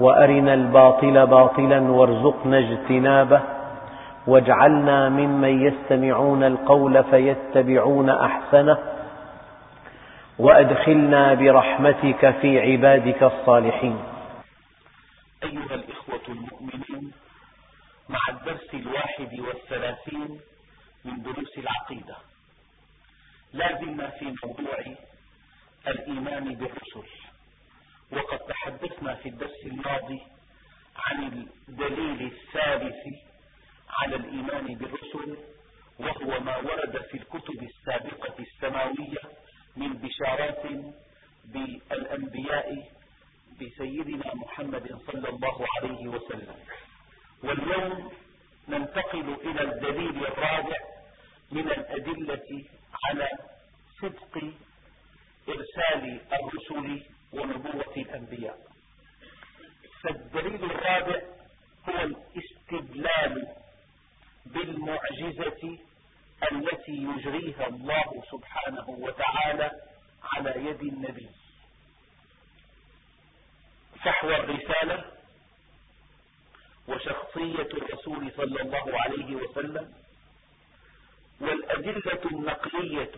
وأرنا الباطل باطلا وارزقنا اجتنابه واجعلنا ممن يستمعون القول فيتبعون أحسنه وأدخلنا برحمتك في عبادك الصالحين. أيها الإخوة المؤمنون مع الدرس الواحد والثلاثين من دروس العقيدة لازلنا في موضوع الإيمان بالرسل. وقد تحدثنا في الدرس الماضي عن الدليل الثالث على الإيمان بالرسل وهو ما ورد في الكتب السابقة السماوية من بشارات بالأنبياء بسيدنا محمد صلى الله عليه وسلم. واليوم ننتقل إلى الدليل الرابع من الأدلة على صدق إرسال الرسل ونبوة الأنبياء. فالدليل الرابع هو الاستدلال بالمعجزة التي يجريها الله سبحانه وتعالى على يد النبي. فحوى الرسالة وشخصية الرسول صلى الله عليه وسلم والأدلة النقلية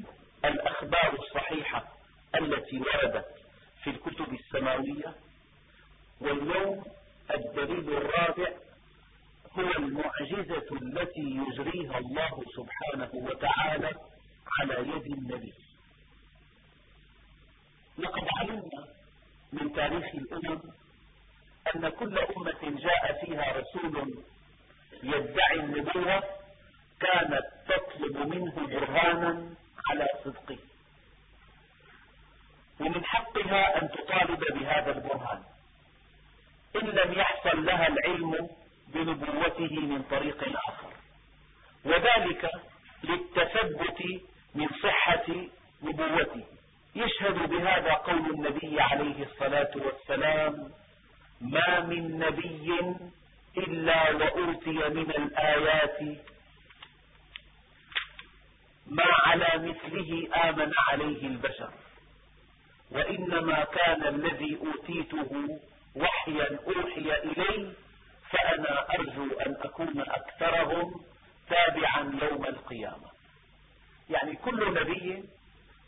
الأخبار الصحيحة التي وردت في الكتب السماوية واليوم الدليل الرابع هو المعجزة التي يجريها الله سبحانه وتعالى على يد النبي. لقد علمنا من تاريخ الأمم أن كل أمة جاء فيها رسول يدعي النبوة كانت تطلب منه برهانا على صدقه. ومن حقها أن تطالب بهذا البرهان. إن لم يحصل لها العلم بنبوته من طريق آخر. وذلك للتثبت من صحة نبوته. يشهد بهذا قول النبي عليه الصلاة والسلام ما من نبي إلا وأوتي من الآيات ما على مثله آمن عليه البشر. وإنما كان الذي أوتيته وحيا أوحي إلي فأنا أرجو أن أكون أكثرهم تابعا يوم القيامة. يعني كل نبي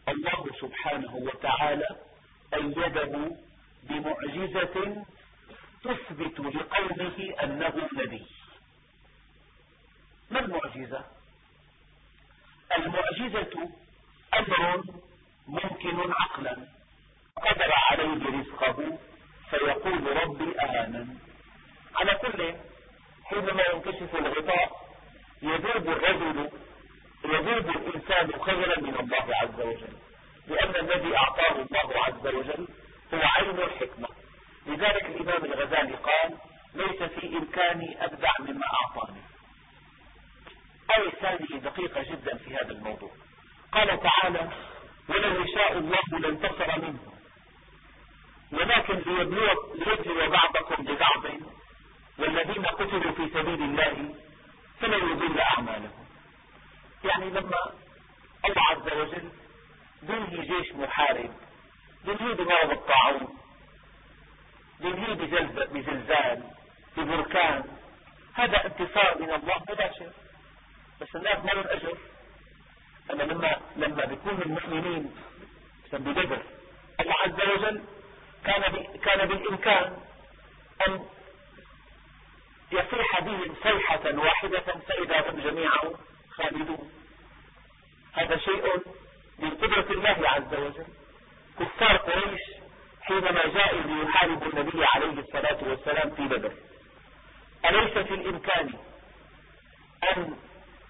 الله سبحانه وتعالى أيده بمعجزة تثبت لقومه أنه نبي. ما المعجزة؟ المعجزة أمر ممكن عقلا. قدر عليه رزقه فيقول ربي أهانن على كل حينما ينكشف الغطاء يذوب الرجل يذوب الإنسان خيرا من الله عز وجل لأن الذي أعطاه الله عز وجل هو عين الحكمة. لذلك الإمام الغزالي قال ليس في إمكاني أبدع مما أعطاني. آية ثانية دقيقة جدا في هذا الموضوع. قال تعالى ولو يشاء الله لانتصر منه. ولكن ليبلو بعضكم ببعض والذين قتلوا في سبيل الله فلن يضل أعمالهم. يعني لما الله عز وجل بينهي جيش محارب بينهي بمرض الطاعون بينهي بزلزال ببركان هذا انتصار من الله مباشر بس الناس ما لهم أجر. لما لما بيكون المؤمنين بدر الله عز وجل كان كان بالإمكان أن يصيح بهم صيحة واحدة فإذا هم جميعا خالدون. هذا شيء من قدرة الله عز وجل. كفار قريش حينما جاءوا ليحاربوا النبي عليه الصلاة والسلام في بدر. أليس في الإمكان أن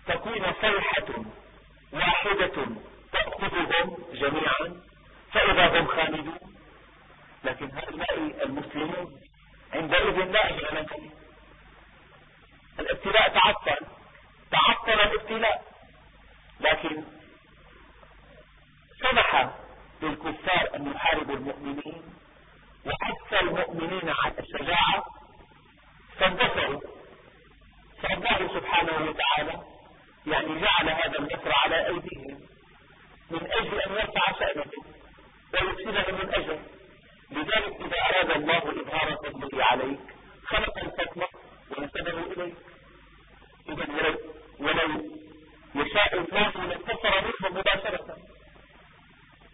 تكون صيحة واحدة تأخذهم جميعا فإذا هم خالدون؟ لكن هؤلاء المسلمون عندئذ لا أجر لك الابتلاء تعطل. تعطل الابتلاء. لكن سمح للكفار أن يحاربوا المؤمنين وحث المؤمنين على الشجاعة فانتصروا فالله سبحانه وتعالى يعني جعل هذا النصر على أيديهم من أجل أن يرفع شأنهم ويفسدهم من أجل لذلك إذا أراد الله عليك. خلق الفتوى ونسبه إليك. إذا ولو, ولو يشاء الله لانتصر منهم مباشرة.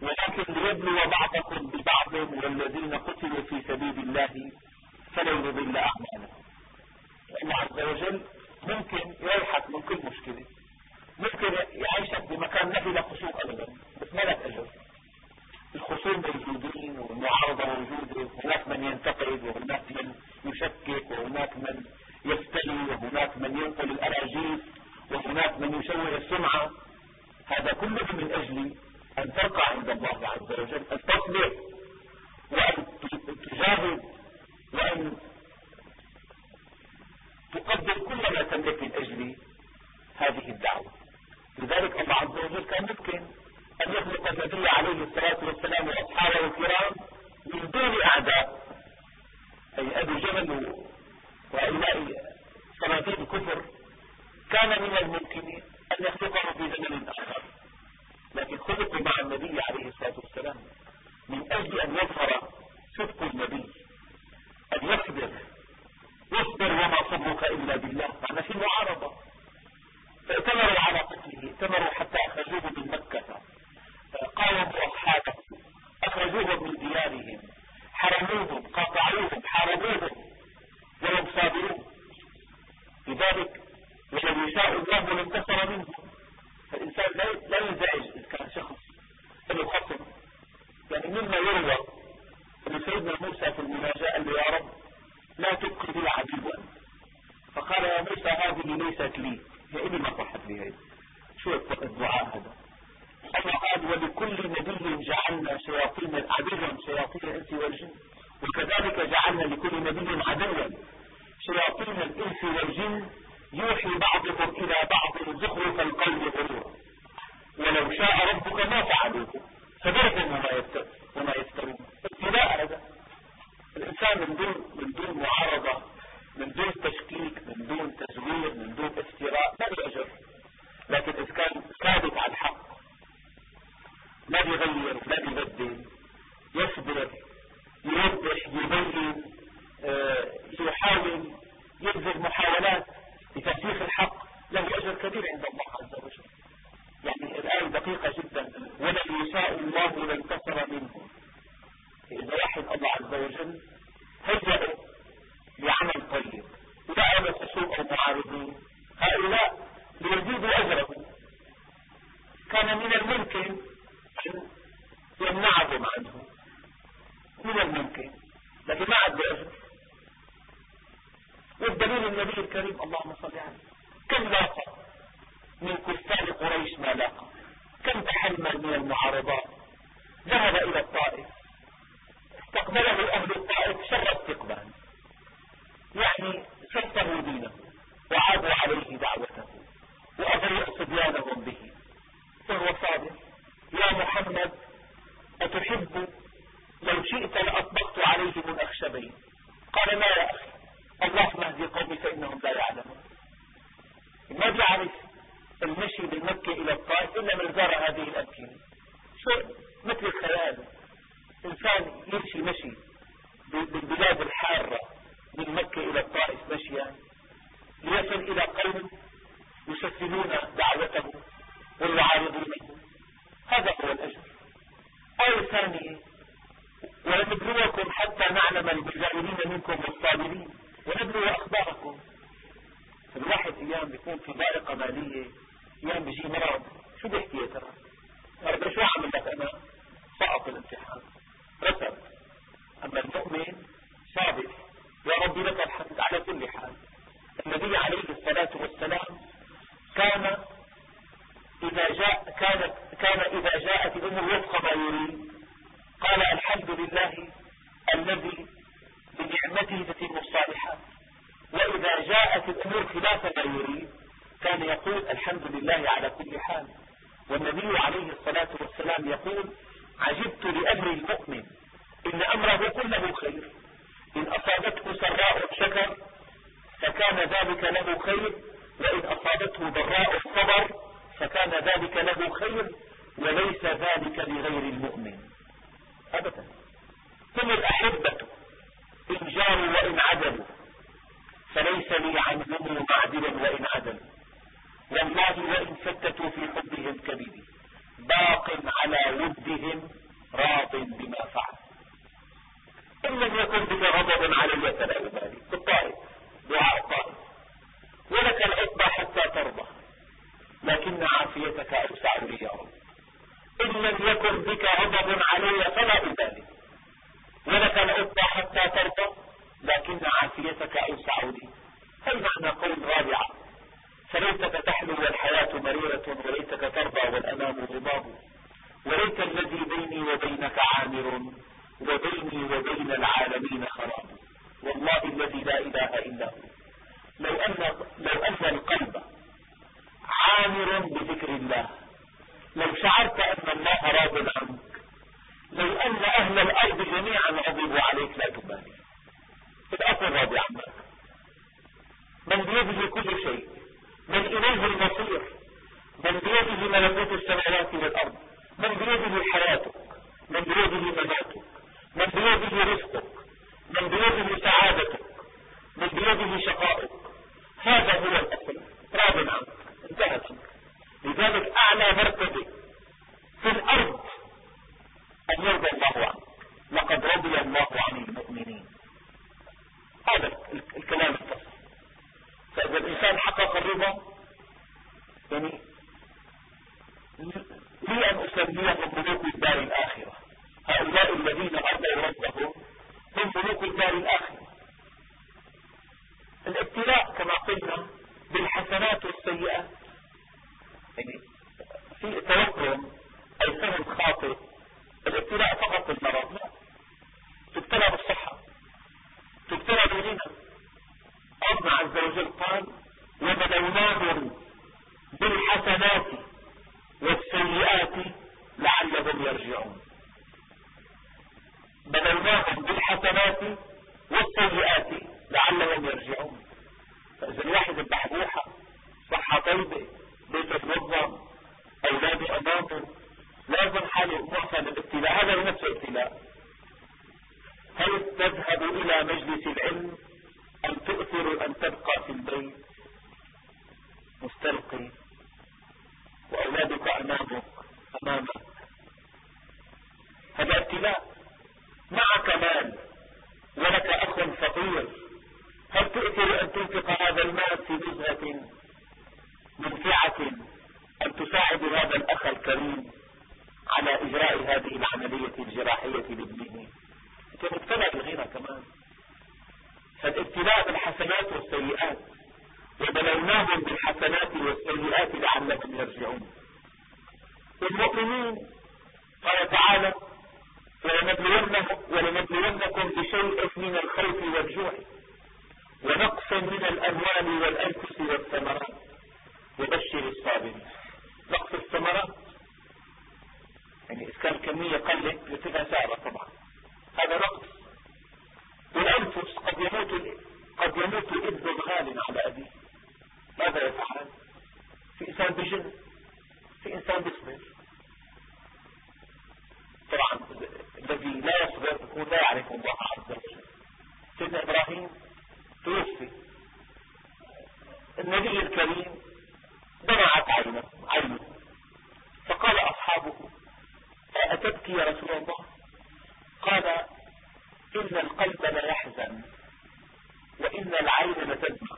ولكن ليبلو بعضكم ببعض والذين قتلوا في سبيل الله فلن يضل أعمالهم. الله عز وجل ممكن يريحك من كل مشكلة. ممكن يعيشك بمكان له خصوم أبدا. بس ما لك أجر. الخصوم موجودين والمعارضة موجودة وهناك من ينتقد وهناك من يفتلي وهناك من ينقل الأراجيف وهناك من يشوه السمعة. هذا كله من أجل أن ترقى عند الله عز وجل أن تصبر وأن تجاهد وأن تقدم كل ما تملك من أجل هذه الدعوة. لذلك الله عز وجل كان ممكن أن يخلق النبي عليه الصلاة والسلام وأصحابه الكرام من دون أعداء أي أبي جهل وهؤلاء صناديق الكفر كان من الممكن أن يخلقه في زمن آخر. لكن خلق مع النبي عليه الصلاة والسلام من أجل أن يظهر صدق النبي أن يصبر. واصبر وما صبرك إلا بالله. معنى في معارضة فاتمروا على قتله ائتمروا حتى أخرجوه من مكة قاوموا أصحابه أخرجوهم من ديارهم حرموهم قاطعوهم حاربوهم ولم صابرون لذلك ولو يشاء الله لانتصر منهم فالإنسان لا ينزعج إذا كان شخص له خصم يعني مما يروى أن سيدنا موسى في المناجاة قال له يا رب لا تبقي لي عدوا فقال يا موسى هذه ليست لي هي إني ما صحت لي هذه شو الدعاء هذا الله قال ولكل نبي جعلنا شياطين عدوا شياطين الإنس والجن وكذلك جعلنا لكل نبي عدوا شياطين الإنس والجن يوحي بعضهم إلى بعض زخرف القول غرورا ولو شاء ربك ما فعلوه فذرهم وما يفترون ابتلاء هذا الإنسان من دون من دون معارضة من دون تشكيك من دون تزوير من دون افتراء ما بيأجر لكن إذا كان ثابت على الحق ما بيغير لا بيبدل يصبر يوضح يبين آه، يحاول يبذل محاولات لتفسيخ الحق له أجر كبير عند الله عز وجل يعني الآية دقيقة جدا ولن يشاء الله لانتصر منهم إذا واحد الله عز وجل هيئه لعمل طيب ولا أنا خصوم أو معارضين هؤلاء ليزيدوا أجره كان من الممكن أن يمنعهم عنه من الممكن لكن ما عاد أجر والدليل النبي الكريم اللهم صل عليه كم لاقى؟ من كفار قريش ما لاقى. كم تحمل من المعارضات؟ ذهب إلى الطائف. استقبله أهل الطائف شر استقبال يعني شرطه دينه وعادوا عليه دعوته وأضيء صبيانهم به. فهو صادق. يا محمد أتحب شئت لأطبقت عليهم الأخشبين. قال ما يا أخي اللهم اهدي قومي فإنهم لا يعلمون. ما بيعرف المشي من مكة إلى الطائف إلا من زار هذه الأمكنة. شو؟ مثل الخيال. إنسان يمشي مشي بالبلاد الحارة من مكة إلى الطائف مشيا. ليصل إلى قوم يسفلون دعوته ويعارضونه. هذا هو الأجر. آية ثانية ونبلوكم حتى نعلم المجاهدين منكم والصابرين. ونبلو أخباركم. الواحد أيام بيكون في ضائقة مالية أيام بيجي مرض. شو بيحكي يا ترى؟ رب شو عمل لك أنا؟ سقط الامتحان. رسب أما المؤمن ثابت يا ربي لك الحمد على كل حال. النبي عليه الصلاة والسلام كان إذا جاء كانت كان إذا جاءت الأمور وفق ما يريد قال الحمد لله الذي بنعمته تتم الصالحات. وقعت الأمور خلاف ما يريد كان يقول الحمد لله على كل حال. والنبي عليه الصلاة والسلام يقول عجبت لأمر المؤمن إن أمره كله خير. إن أصابته سراء شكر فكان ذلك له خير. وإن أصابته ضراء صبر فكان ذلك له خير. وليس ذلك لغير المؤمن. أبدا. هم الأحبة إن جاروا وإن عدلوا فليس لي عنهم معدلا وإن عدلوا والله وإن فتتوا في حبهم كبدي باق على ودهم راض بما فعل إن لم يكن بك غضب علي فلا أبالي بالطائف دعاء الطائف ولك العقبى حتى ترضى لكن عافيتك أوسع لي يا رب إن لم يكن بك غضب علي فلا أبالي ولك العقبى حتى ترضى لكن عافيتك أوسع لي هل معنى قول رابعة فليتك تحلو والحياة مريرة وليتك ترضى والأمام غضاب وليت الذي بيني وبينك عامر وبيني وبين العالمين خراب والله الذي لا إله إلا هو لو أن, لو أن القلب عامر بذكر الله لو شعرت أن الله راض عنك لو أن أهل الأرض جميعا غضبوا عليك لا تبالي الأصل راضي عنك من بيده كل شيء من إليه المصير من بيده ملكوت السماوات والأرض من بيده حياتك من بيده مماتك من بيده رزقك من بيده سعادتك من بيده شقائك هذا هو الأصل راض عنك انتهت لذلك أعلى مرتبة في الأرض أن يرضى الله عنك لقد رضي الله عن المؤمنين هذا الكلام الفصل فإذا الإنسان حقق الرضا يعني لي أن أسميهم ملوك الدار الآخرة هؤلاء الذين أرضوا ربهم هم ملوك الدار الآخرة الابتلاء كما قلنا بالحسنات والسيئات. يعني في توهم أي فهم خاطئ الابتلاء فقط بالمرض لا. تبتلى بالصحة تبتلى بالغنى. الله عز وجل قال وبلوناهم بالحسنات والسيئات لعلهم يرجعون. بلوناهم بالحسنات والسيئات. لعلهم يرجعون فإذا الواحد البحبوحة صحة طيبة بيت منظم أولاده أمامه لازم حاله محسن الابتلاء هذا نفسه ابتلاء هل تذهب إلى مجلس العلم أم تؤثر أن تبقى في البيت مستلقي وأولادك أمامك أمامك هذا ابتلاء معك مال ولك أخ فقير هل تؤثر أن تنفق هذا المال في نزهة منفعة أن تساعد هذا الأخ الكريم على إجراء هذه العملية الجراحية لابنه أنت مبتلى بالغنى كمان فالابتلاء بالحسنات والسيئات وبلوناهم بالحسنات والسيئات لعلهم يرجعون المؤمنين قال تعالى ولنبلونكم بشيء من الخوف والجوع ونقص من الأموال والأنفس والثمرات وبشر الصابرين. نقص الثمرات يعني إذا كان كمية قلت بتبقى سعرة طبعا. هذا نقص والأنفس قد يموت قد يموت ابن غال على أبيه. ماذا يفعل؟ في إنسان بجن في إنسان بيصبر طبعا الذي لا يصبر هو لا يعرف الله عز وجل. سيدنا إبراهيم توفي. النبي الكريم دمعت عينه عينه. فقال أصحابه أتبكي يا رسول الله؟ قال إن القلب لا يحزن وإن العين لتدمع.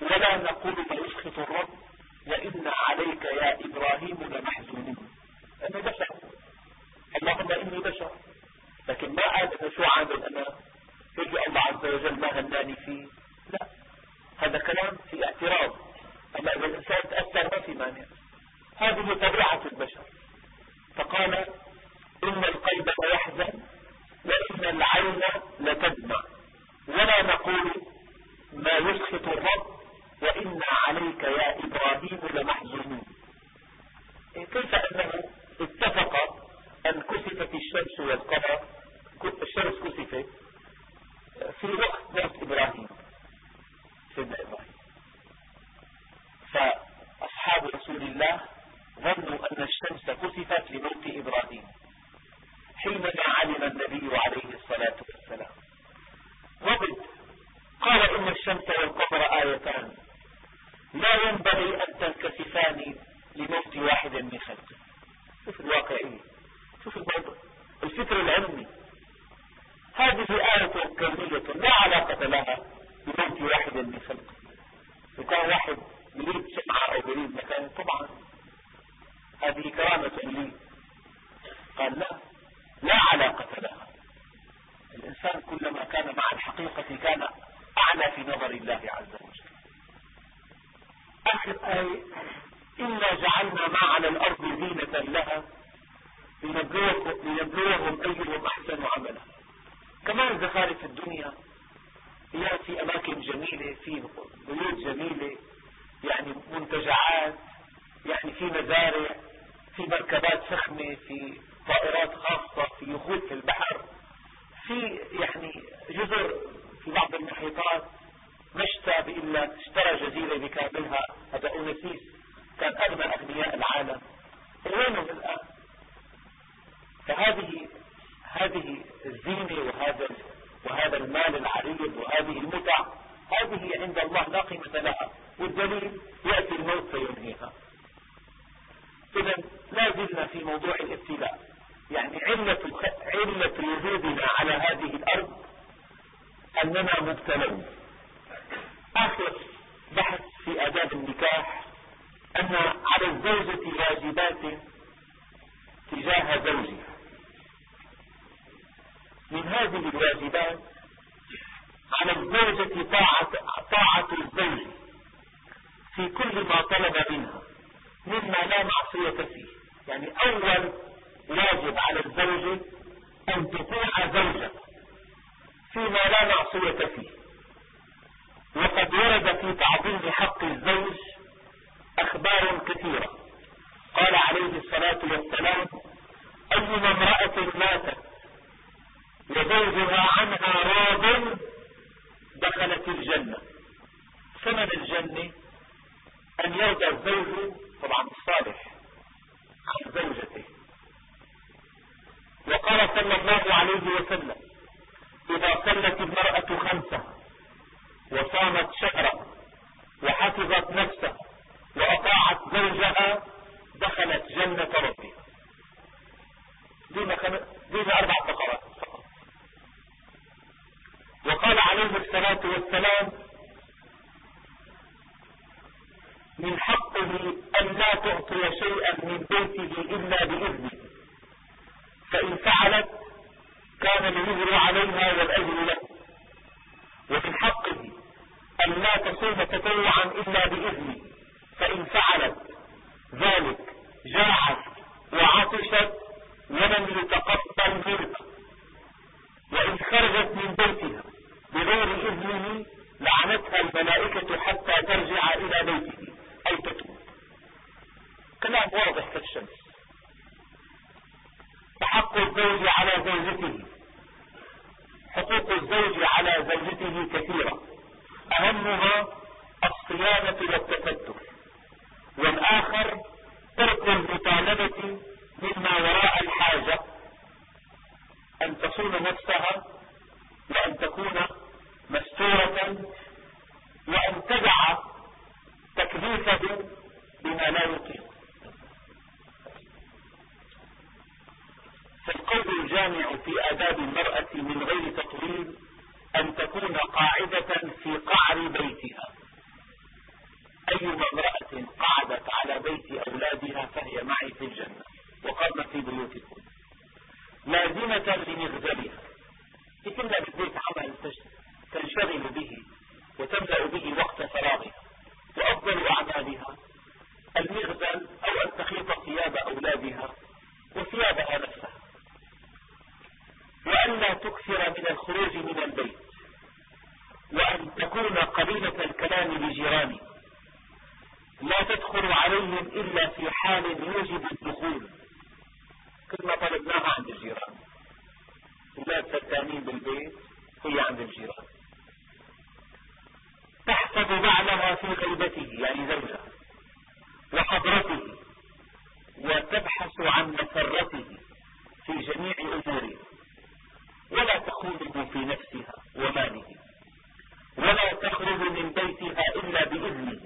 ولا نقول ما يسخط الرب وإن عليك يا إبراهيم لمحزونين أنا بشر اللهم إني بشر لكن ما قال شو عامل أنا يجي الله عز وجل ما هناني فيه لا هذا كلام في اعتراض أما إذا الإنسان تأثر ما في مانع هذه طبيعة البشر فقال إن القلب يحزن وإن العين لتدمع ولا نقول ما لا يسخط الرب وإنا عليك يا إبراهيم لمحزونون إيه، كيف أنه اتفق أن كسفت الشمس والقمر الشمس كسفت في وقت موت إبراهيم سيدنا إبراهيم فأصحاب رسول الله ظنوا أن الشمس كسفت لموت إبراهيم حينما علم النبي عليه الصلاة والسلام. وبد قال إن الشمس والقمر آيتان. لا ينبغي أن تنكسفان لموت واحد من خلقه. شوف الواقعية شوف الموضوع الفكر العلمي. هذه آية كونية لا علاقة لها بموت واحد من خلقه. وكان واحد يريد شمعة أو يريد مكان طبعا هذه كرامة لي قال لا لا علاقة لها. الإنسان كلما كان مع الحقيقة كان أعلى في نظر الله عز وجل. آخر آية إنا جعلنا ما على الأرض زينة لها لنبلوهم أيهم أحسن عملا. كمان زخارف الدنيا هي في أماكن جميلة في بيوت جميلة يعني منتجعات يعني في مزارع في مركبات فخمة في طائرات خاصة في يخوت في البحر في يعني جزر في بعض المحيطات مشتى بإلا اشترى جزيرة بكاملها هذا أونسيس كان أغنى أغنياء العالم. وينهم الآن فهذه هذه الزينة وهذا وهذا المال العريض وهذه المتع هذه عند الله لا قيمة لها. والدليل يأتي الموت فينهيها. إذا لا زلنا في موضوع الابتلاء. يعني علة علة وجودنا على هذه الأرض أننا مبتلون. آخر بحث في آداب النكاح أن على الزوجة واجبات تجاه زوجها. من هذه الواجبات على الزوجة طاعة, طاعة الزوج. في كل ما طلب منها مما لا معصية فيه. يعني أول واجب على الزوجة أن تطيع زوجها فيما لا معصية فيه. وقد ورد في تعظيم حق الزوج أخبار كثيرة. قال عليه الصلاة والسلام أيما امرأة ماتت وزوجها عنها راض دخلت الجنة. ثمن الجنة أن يرضى الزوج طبعا الصالح عن زوجته. وقال صلى الله عليه وسلم إذا صلت المرأة خمسة وصامت شهرا وحفظت نفسها وأطاعت زوجها دخلت جنة ربها. دين, خم... دين أربع فقرات وقال عليه الصلاة والسلام من حقه أن لا تعطي شيئا من بيته إلا بإذنه فإن فعلت كان الوزر عليها والأجر له ومن حقه أن لا تصوم تطوعا إلا بإذنه فإن فعلت ذلك جاعت وعطشت ولم يتقبل منها وإن خرجت من بيتها بغير إذنه لعنتها الملائكة حتى ترجع إلى بيته أي تتوب كلام واضح كالشمس فحق الزوج على زوجته حقوق الزوج على زوجته كثيرة أهمها الصيانة والتفتح والآخر ترك المطالبة مما وراء الحاجة أن تصون نفسها وأن تكون مستورة وأن تدع تكليفه بما لا يطيق. فالقول الجامع في آداب المرأة من غير تطويل أن تكون قاعدة في قعر بيتها. أي امرأة قعدت على بيت أولادها فهي معي في الجنة وقرن في بيوتكم. لازمة لمغزلها. تملأ بالبيت عمل تنشغل به وتملأ به وقت فراغها وأفضل أعمالها المغزل أو أن تخيط ثياب أولادها وثيابها نفسها وأن لا تكثر من الخروج من البيت. وأن تكون قليلة الكلام بجيرانه لا تدخل عليهم إلا في حال يوجب الدخول. كل ما طلبناها عند الجيران. ولاد فتانين بالبيت هي عند الجيران. تحفظ بعلها في غيبته يعني زوجها وحضرته وتبحث عن مسرته في جميع أموره. ولا تخونه في نفسها وماله ولا تخرج من بيتها إلا بإذنه.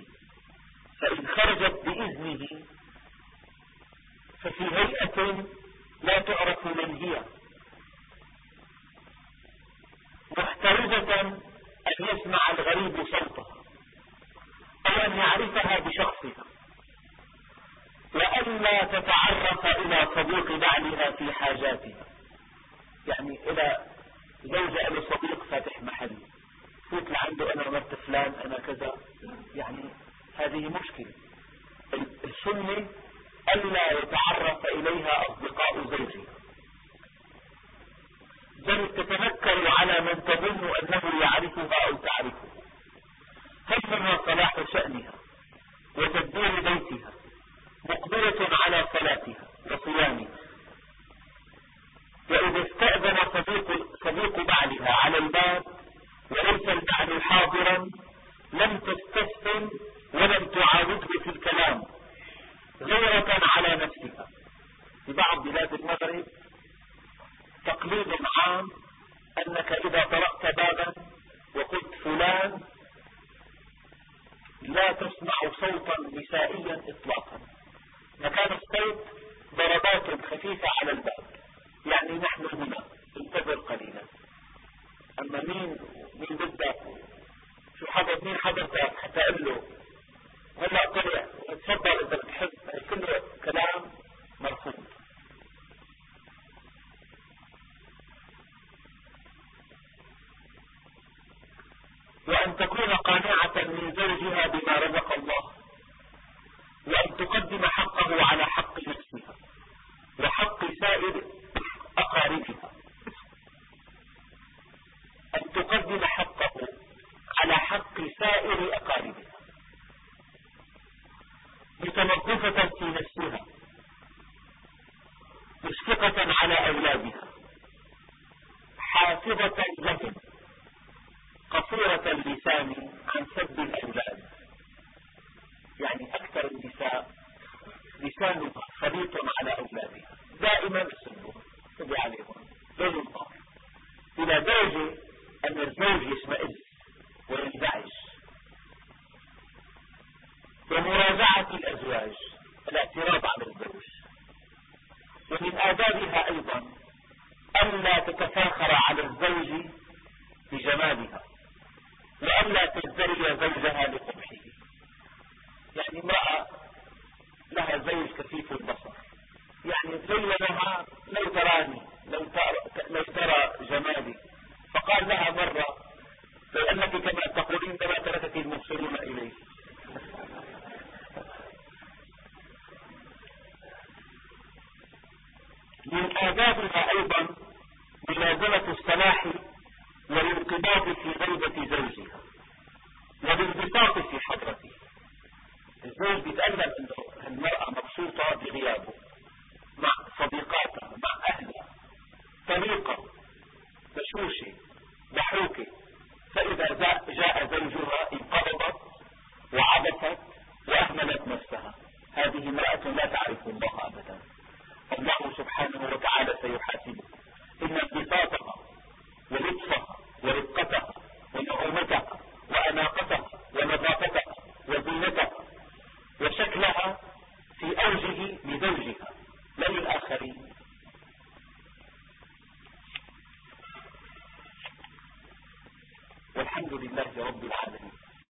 فإن خرجت بإذنه ففي هيئة لا تعرف من هي. محترزة أن يسمع الغريب صوتها أو أن يعرفها بشخصها. وألا تتعرف إلى صديق بعلها في حاجاتها. يعني إلى زوجة له صديق فاتح محل. فوت لعنده أنا مرت فلان أنا كذا. يعني هذه مشكلة. السنة ألا يتعرف إليها أصدقاء زوجها. بل تتنكر على من تظن أنه يعرفها أو تعرفه. همها صلاح شأنها وتدبير بيتها مقبلة على صلاتها وصيامها؟ وإذا استأذن صديق, صديق بعلها على الباب وليس البعل حاضرا لم تستسلم ولم تعاوده في الكلام. غيرة على نفسها في بعض بلاد المغرب تقليد عام أنك إذا طرقت بابا وقلت فلان لا تسمع صوتا نسائيا إطلاقا. مكان الصوت ضربات خفيفة على الباب. يعني نحن هنا انتظر قليلا. أما مين مين بدك؟ شو حضر مين حضرتك حتى أقول له هلا إذا بتحب. كلام مرفوض. وأن تكون قانعة من زوجها بما رزق